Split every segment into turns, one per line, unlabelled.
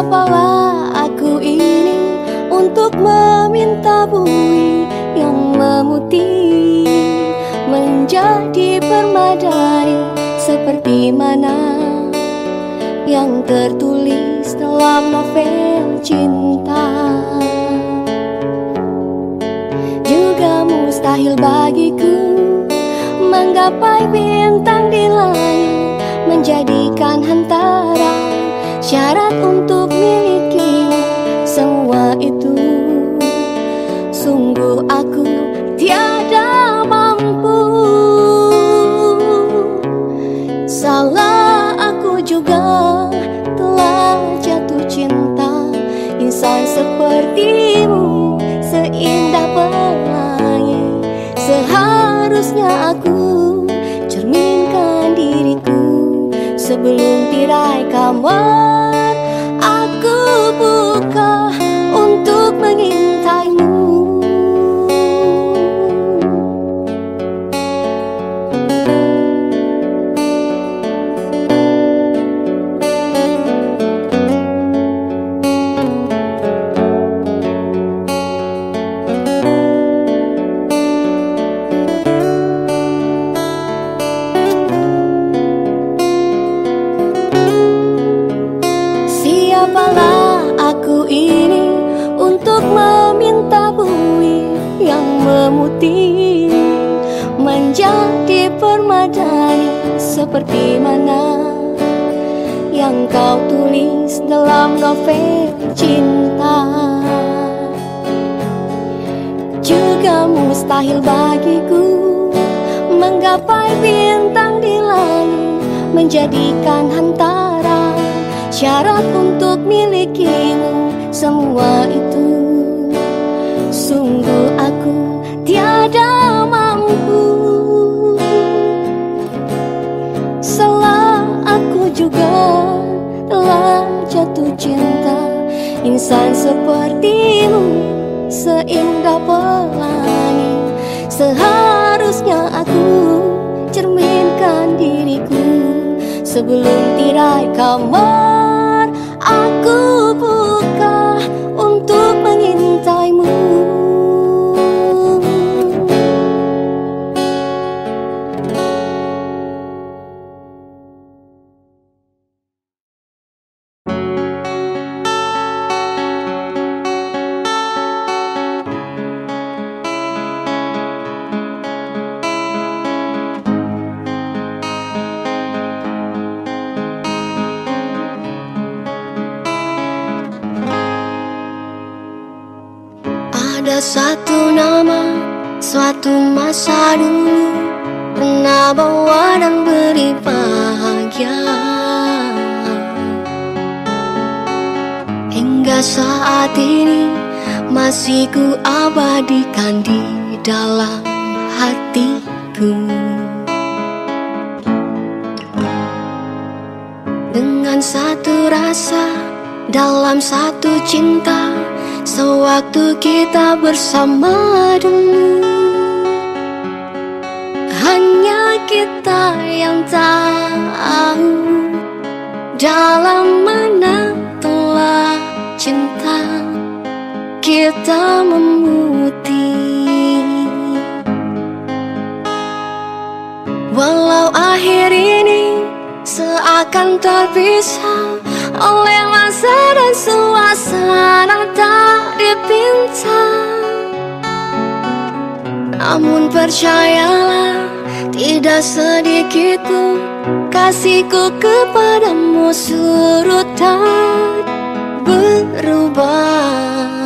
Siapalah aku ini Untuk meminta bui Yang memutih Menjadi permadani Seperti mana Yang tertulis dalam novel cinta. Juga mustahil bagiku Menggapai bintang di langit Menjadikan hantara Syarat untuk miliki Sebelum tirai kamar dalam novel cinta. Juga mustahil bagiku menggapai bintang di langit menjadikan hantara syarat untuk milikimu semua itu. Sungguh aku tiada mampu. Salah aku juga telah jatuh cinta. Insan sepertimu seindah pelangi. Seharusnya aku cerminkan diriku. Sebelum tirai kamar aku buka masih ku abadikan di dalam hatiku. Dengan satu rasa dalam satu cinta Sewaktu kita bersama dulu. Hanya kita yang tahu Dalam mana telah cinta Kita memutih Walau akhir ini seakan terpisah oleh masa dan suasana tak dipinta. Namun percayalah tidak sedikit pun kasihku kepadamu surut dan berubah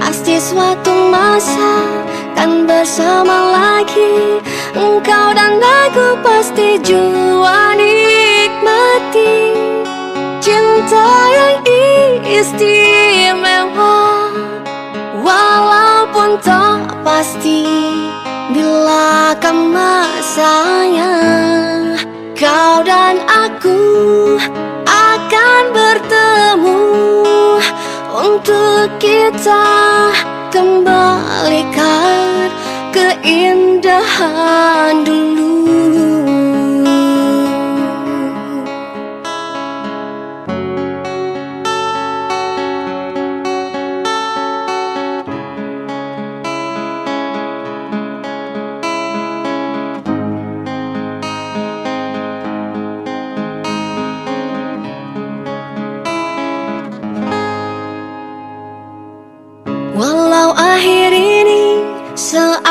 Pasti suatu masa kan bersama lagi Engkau dan aku pasti jua nikmati. Cinta yang istimewa Walaupun tak pasti Bila kan masanya. Kau dan aku akan bertemu Untuk kita kembalikan keindahan dulu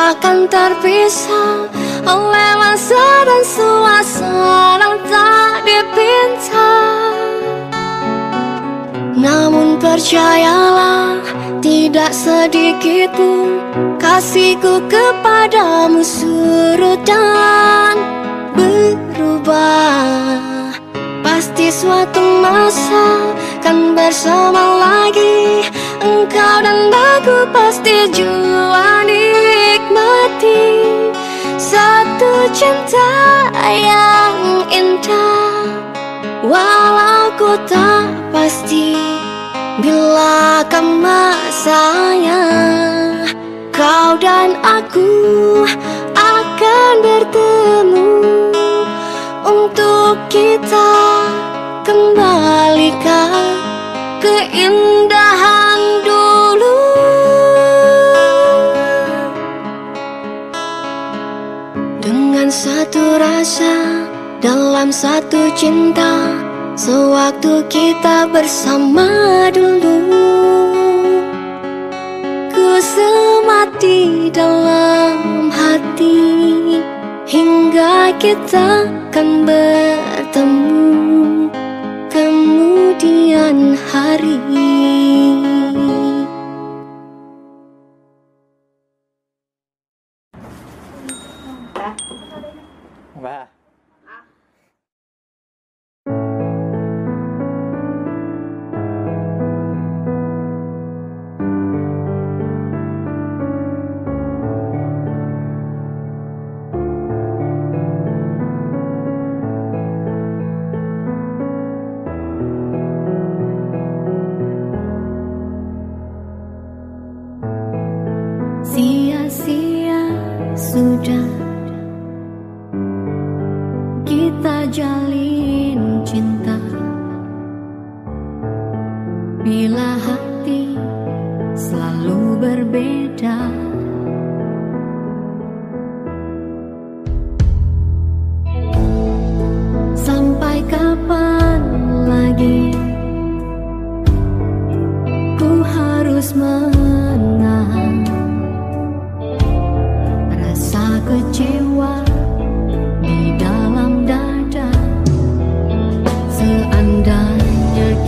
seakan terpisah. Oleh masa dan suasana tak dipinta Namun percayalah tidak sedikit pun Kasihku kepadamu surut dan berubah. Pasti suatu masa kan bersama lagi. Engkau dan aku pasti jua nikmati Satu cinta yang indah. Walau ku tak pasti Bila kan masanya Kau dan aku akan bertemu. Untuk kita kembalikan keindahan satu rasa dalam satu cinta Sewaktu kita bersama dulu. Ku semati dalam hati Hingga kita kan bertemu Kemudian hari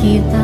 Seandainya kita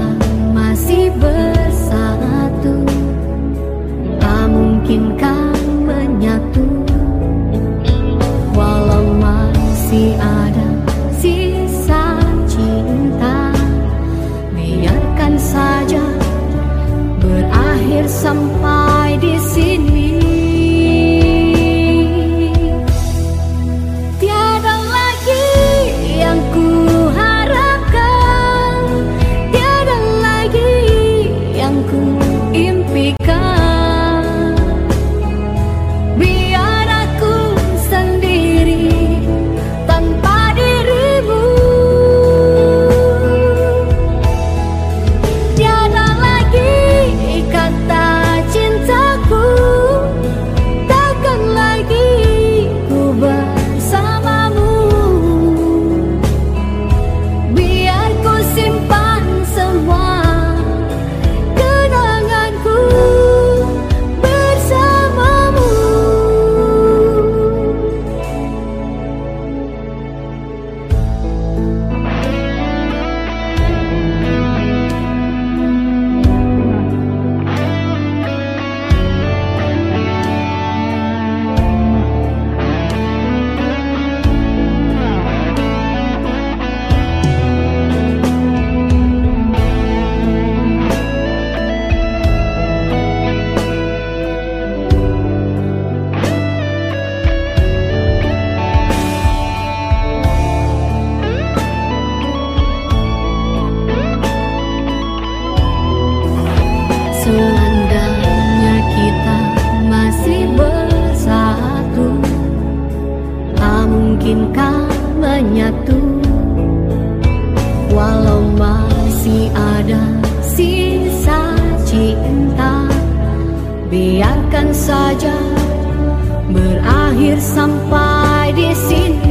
menyatu. Walau masih ada sisa cinta Biarkan saja berakhir sampai di sini.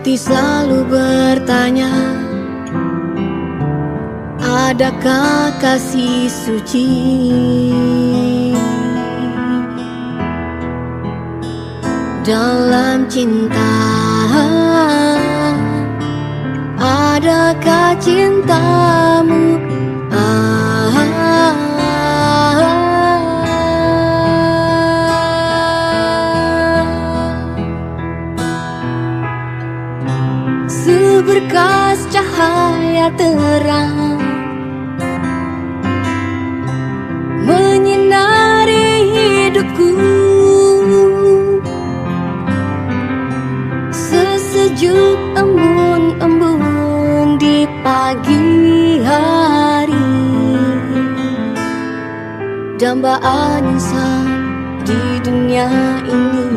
Hati selalu bertanya, adakah kasih suci? Dalam cinta Adakah cintamu cahaya terang. Menyinari hidupku. Sesejuk embun-embun di pagi hari. Dambaan insan di dunia ini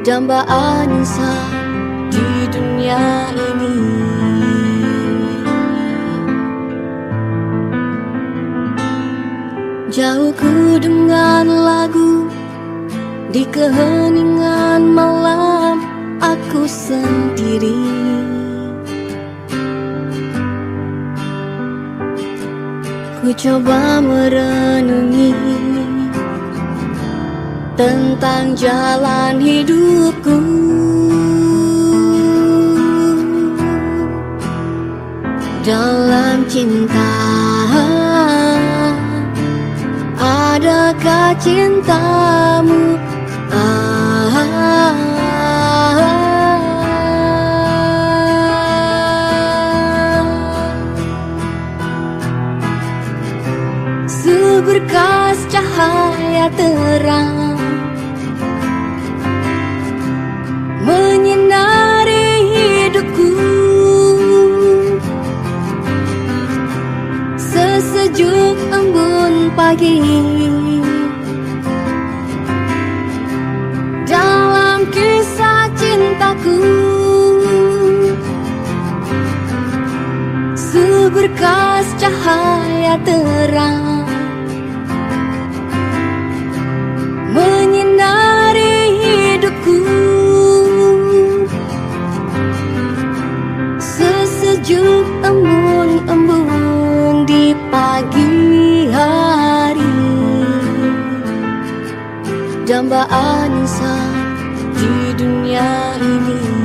Dambaan insan di dunia ini. Jauh ku dengan lagu Di keheningan malam aku sendiri. Ku coba merenungi tentang jalan hidupku. Dalam cinta adakah cintamu? Berkas seberkas cahaya terang? lagi. Dalam kisah cintaku Seberkas cahaya terang. perjumpaan saat di dunia ini.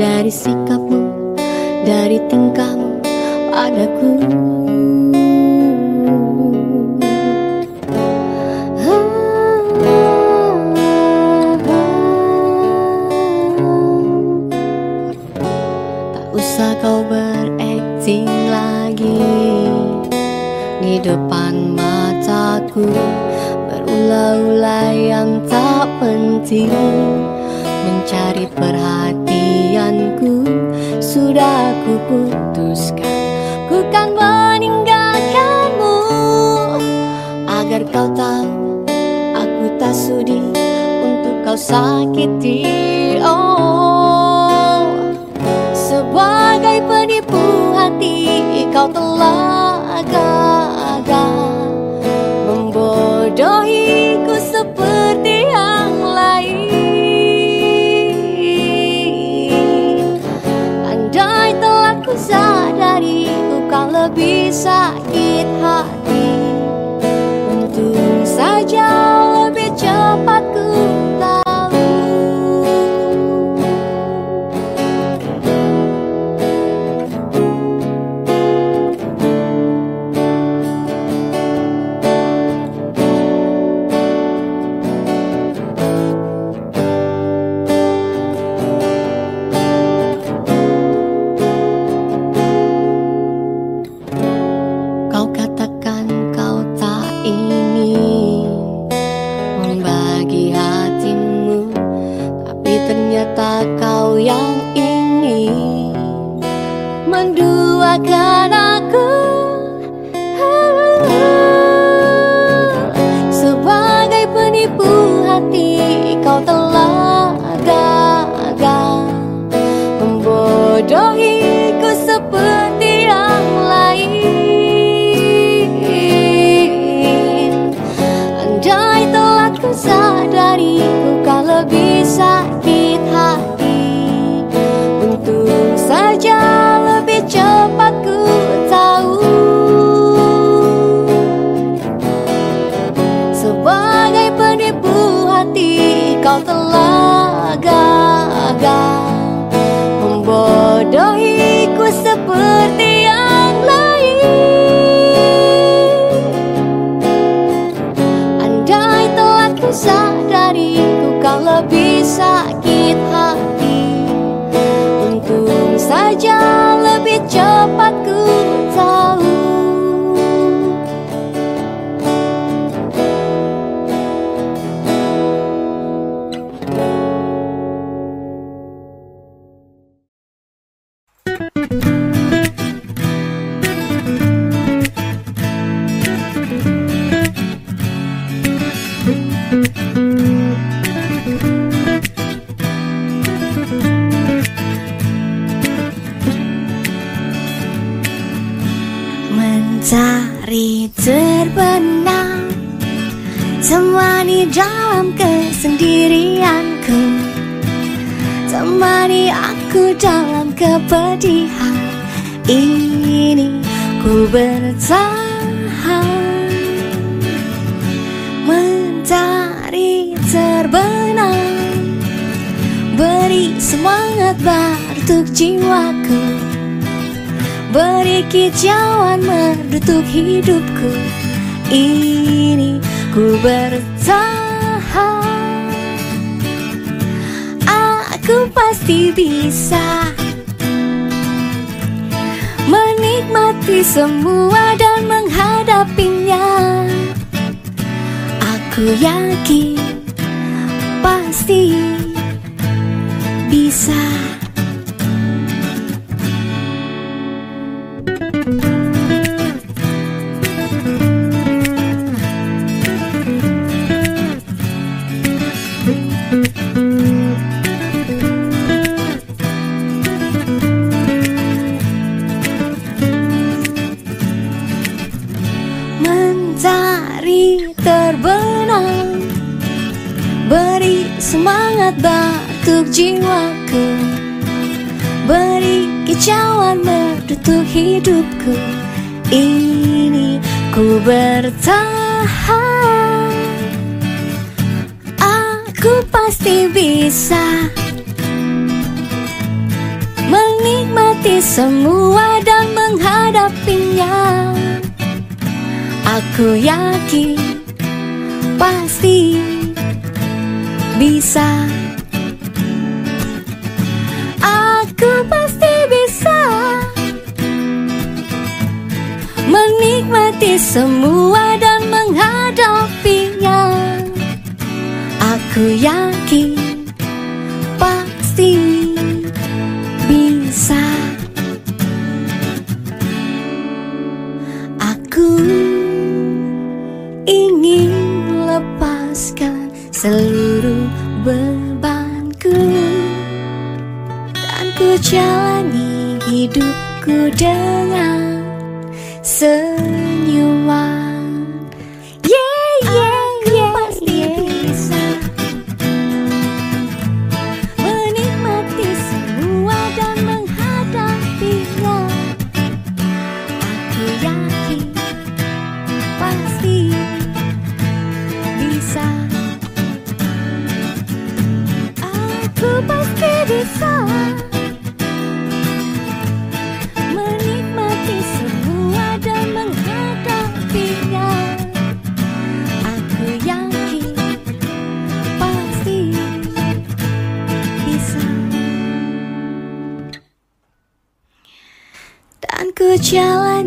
Dari sikapmu, dari tingkahmu padaku Tak usah kau berakting lagi Di depan mataku. Berulah-ulah yang tak penting Mencari perhatian sudah ku putuskan. Ku kan meninggalkanmu. Agar kau tahu Aku tak sudi Untuk kau sakiti. Oh. pensar. Ini ku bertahan Mentari terbenam Beri semangat baru untuk jiwaku Beri kicauan merdu hidupku. Ini ku bertahan Aku pasti bisa Menikmati semua dan menghadapinya. Aku yakin pasti bisa jiwaku. Beri kicauan merdu hidupku. Ini ku bertahan. Aku pasti bisa Menikmati semua dan menghadapinya. Aku yakin pasti bisa Menikmati semua dan menghadapinya. Aku yakin senyuman. Yeah, yeah, yeah, pasti bisa Menikmati semua dan menghadapinya. Aku yakin pasti bisa. Aku pasti bisa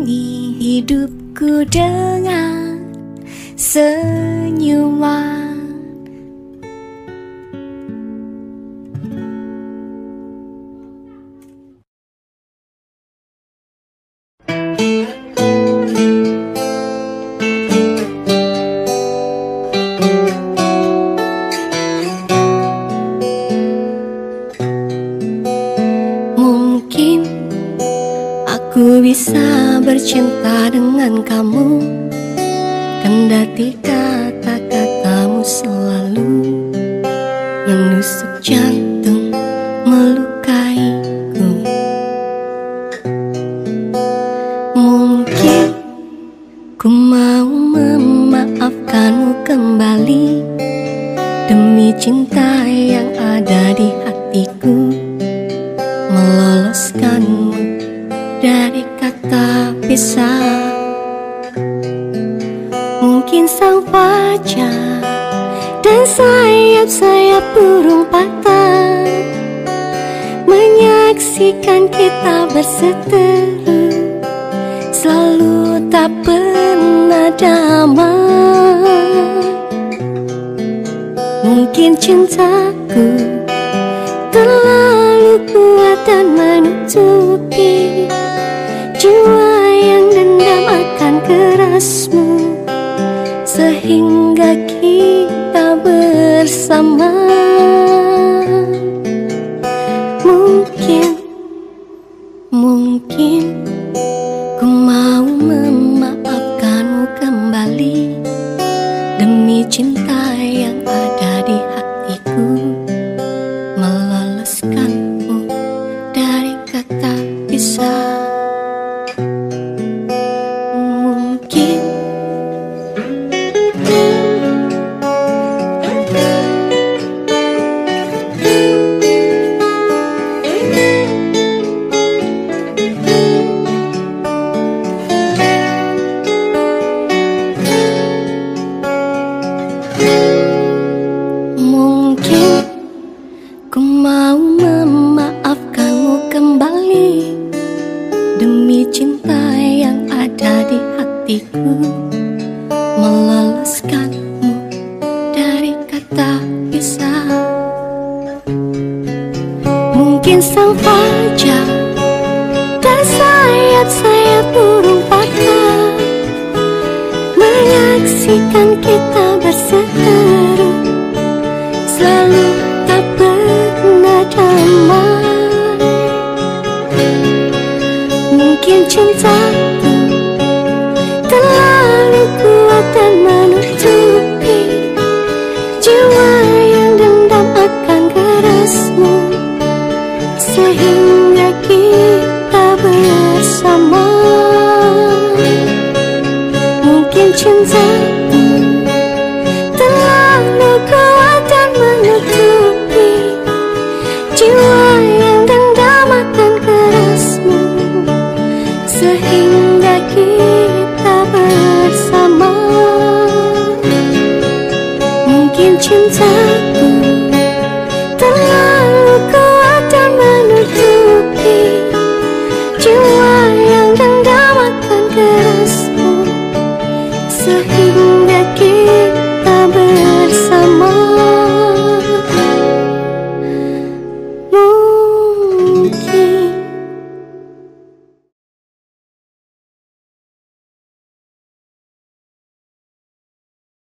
hidupku dengan senyuman Kendati kata-katamu selalu Menusuk jantung melukaiku. Mungkin ku mau memaafkanmu kembali Demi cinta Kita berseteru Selalu tak pernah damai. Mungkin cintaku terlalu kuat dan menutupi Jiwa yang dendam akan kerasmu kita bersama. Mungkin cinta terlalu kuat dan menutupi Jiwa yang dendam akan kerasmu. Sehingga kita bersama. Mungkin cinta